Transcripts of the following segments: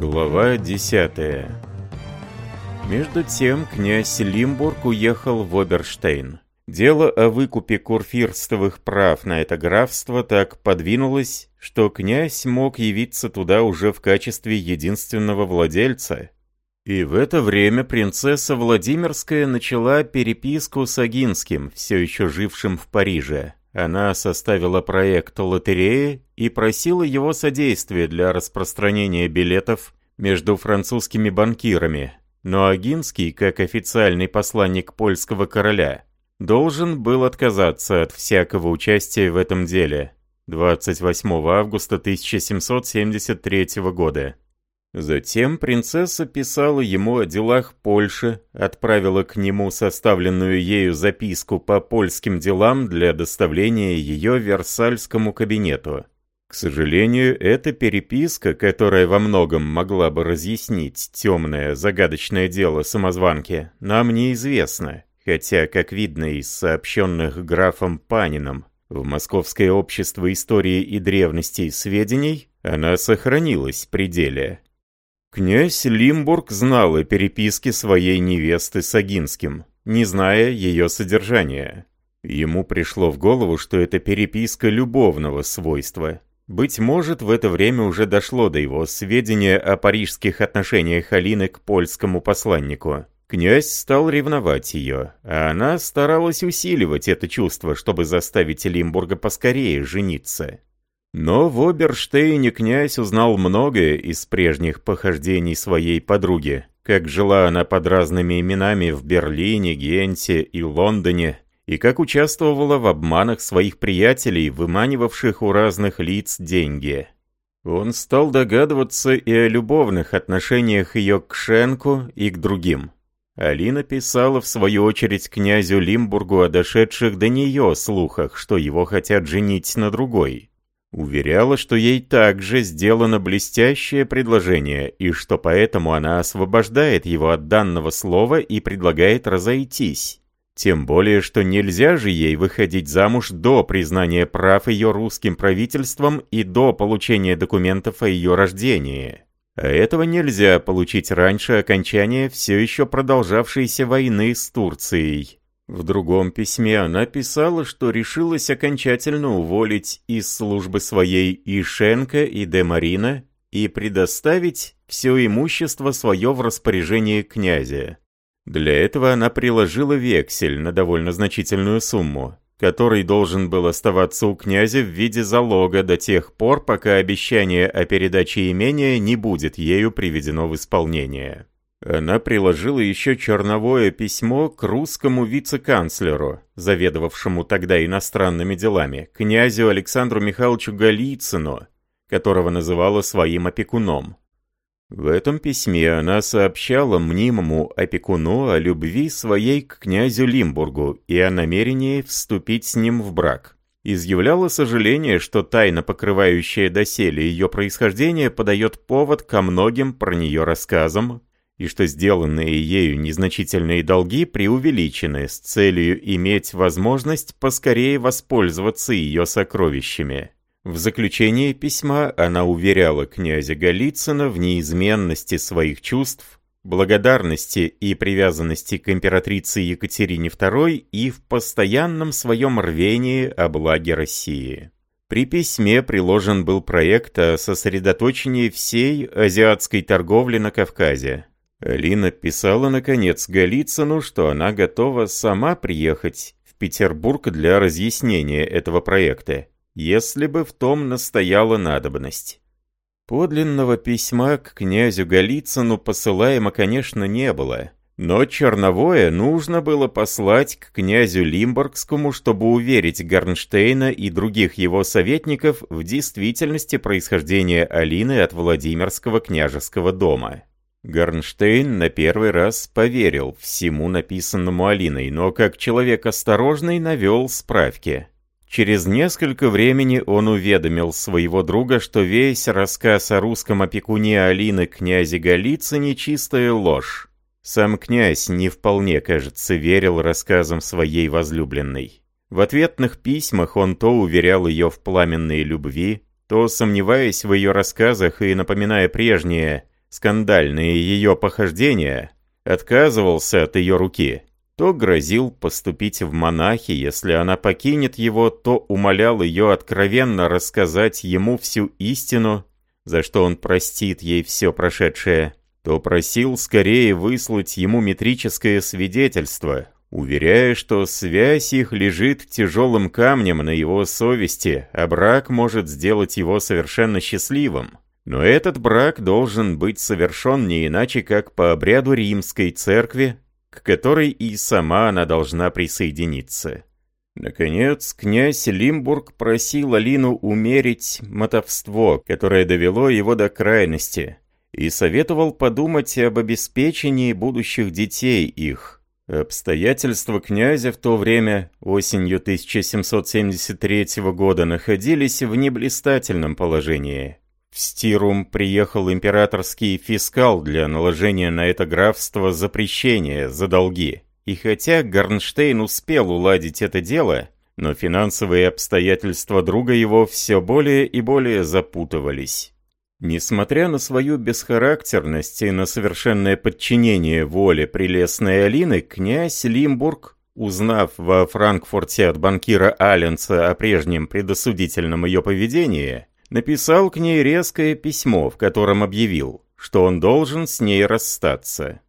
Глава 10 Между тем князь Лимбург уехал в Оберштейн. Дело о выкупе курфирстовых прав на это графство так подвинулось, что князь мог явиться туда уже в качестве единственного владельца. И в это время принцесса Владимирская начала переписку с Агинским, все еще жившим в Париже. Она составила проект лотереи и просила его содействия для распространения билетов между французскими банкирами. Но Агинский, как официальный посланник польского короля, должен был отказаться от всякого участия в этом деле 28 августа 1773 года. Затем принцесса писала ему о делах Польши, отправила к нему составленную ею записку по польским делам для доставления ее Версальскому кабинету. К сожалению, эта переписка, которая во многом могла бы разъяснить темное, загадочное дело самозванки, нам неизвестна, хотя, как видно из сообщенных графом Панином в Московское общество истории и древностей сведений, она сохранилась при деле. Князь Лимбург знал о переписке своей невесты с Агинским, не зная ее содержания. Ему пришло в голову, что это переписка любовного свойства. Быть может, в это время уже дошло до его сведения о парижских отношениях Алины к польскому посланнику. Князь стал ревновать ее, а она старалась усиливать это чувство, чтобы заставить Лимбурга поскорее жениться. Но в Оберштейне князь узнал многое из прежних похождений своей подруги, как жила она под разными именами в Берлине, Генте и Лондоне, и как участвовала в обманах своих приятелей, выманивавших у разных лиц деньги. Он стал догадываться и о любовных отношениях ее к Шенку и к другим. Алина писала в свою очередь князю Лимбургу о дошедших до нее слухах, что его хотят женить на другой. Уверяла, что ей также сделано блестящее предложение, и что поэтому она освобождает его от данного слова и предлагает разойтись. Тем более, что нельзя же ей выходить замуж до признания прав ее русским правительством и до получения документов о ее рождении. А этого нельзя получить раньше окончания все еще продолжавшейся войны с Турцией. В другом письме она писала, что решилась окончательно уволить из службы своей и Шенка, и Де Марина, и предоставить все имущество свое в распоряжение князя. Для этого она приложила вексель на довольно значительную сумму, который должен был оставаться у князя в виде залога до тех пор, пока обещание о передаче имения не будет ею приведено в исполнение. Она приложила еще черновое письмо к русскому вице-канцлеру, заведовавшему тогда иностранными делами, князю Александру Михайловичу Голицыну, которого называла своим опекуном. В этом письме она сообщала мнимому опекуну о любви своей к князю Лимбургу и о намерении вступить с ним в брак. Изъявляла сожаление, что тайна, покрывающая доселе ее происхождение, подает повод ко многим про нее рассказам, и что сделанные ею незначительные долги преувеличены с целью иметь возможность поскорее воспользоваться ее сокровищами. В заключение письма она уверяла князя Голицына в неизменности своих чувств, благодарности и привязанности к императрице Екатерине II и в постоянном своем рвении о благе России. При письме приложен был проект о сосредоточении всей азиатской торговли на Кавказе, Алина писала, наконец, Голицыну, что она готова сама приехать в Петербург для разъяснения этого проекта, если бы в том настояла надобность. Подлинного письма к князю Голицыну посылаемо, конечно, не было, но черновое нужно было послать к князю Лимбургскому, чтобы уверить Горнштейна и других его советников в действительности происхождения Алины от Владимирского княжеского дома. Горнштейн на первый раз поверил всему написанному Алиной, но как человек осторожный навел справки. Через несколько времени он уведомил своего друга, что весь рассказ о русском опекуне Алины князе Голицыне чистая ложь. Сам князь не вполне, кажется, верил рассказам своей возлюбленной. В ответных письмах он то уверял ее в пламенной любви, то, сомневаясь в ее рассказах и напоминая прежнее, скандальные ее похождения, отказывался от ее руки, то грозил поступить в монахи, если она покинет его, то умолял ее откровенно рассказать ему всю истину, за что он простит ей все прошедшее, то просил скорее выслать ему метрическое свидетельство, уверяя, что связь их лежит тяжелым камнем на его совести, а брак может сделать его совершенно счастливым. Но этот брак должен быть совершен не иначе, как по обряду римской церкви, к которой и сама она должна присоединиться. Наконец, князь Лимбург просил Алину умерить мотовство, которое довело его до крайности, и советовал подумать об обеспечении будущих детей их. Обстоятельства князя в то время, осенью 1773 года, находились в неблистательном положении. В Стирум приехал императорский фискал для наложения на это графство запрещения за долги. И хотя Горнштейн успел уладить это дело, но финансовые обстоятельства друга его все более и более запутывались. Несмотря на свою бесхарактерность и на совершенное подчинение воле прелестной Алины, князь Лимбург, узнав во Франкфурте от банкира Аленца о прежнем предосудительном ее поведении, написал к ней резкое письмо, в котором объявил, что он должен с ней расстаться.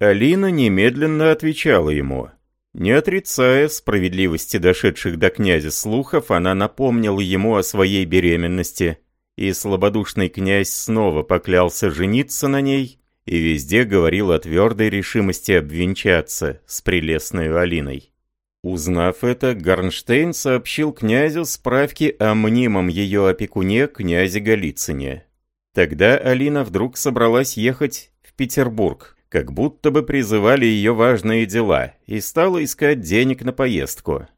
Алина немедленно отвечала ему. Не отрицая справедливости дошедших до князя слухов, она напомнила ему о своей беременности, и слабодушный князь снова поклялся жениться на ней и везде говорил о твердой решимости обвенчаться с прелестной Алиной. Узнав это, Гарнштейн сообщил князю справки о мнимом ее опекуне, князе Голицыне. Тогда Алина вдруг собралась ехать в Петербург, как будто бы призывали ее важные дела, и стала искать денег на поездку.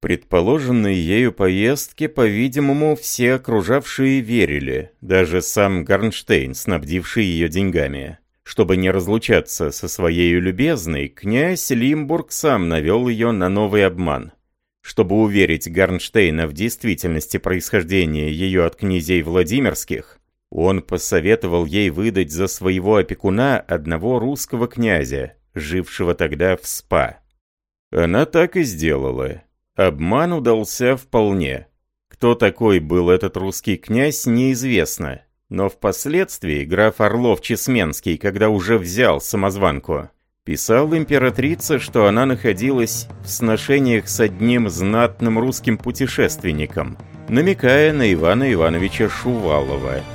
Предположенной ею поездке, по-видимому, все окружавшие верили, даже сам Гарнштейн, снабдивший ее деньгами. Чтобы не разлучаться со своей любезной, князь Лимбург сам навел ее на новый обман. Чтобы уверить Гарнштейна в действительности происхождения ее от князей Владимирских, он посоветовал ей выдать за своего опекуна одного русского князя, жившего тогда в СПА. Она так и сделала. Обман удался вполне. Кто такой был этот русский князь, неизвестно. Но впоследствии граф Орлов-Чесменский, когда уже взял самозванку, писал императрице, что она находилась в сношениях с одним знатным русским путешественником, намекая на Ивана Ивановича Шувалова –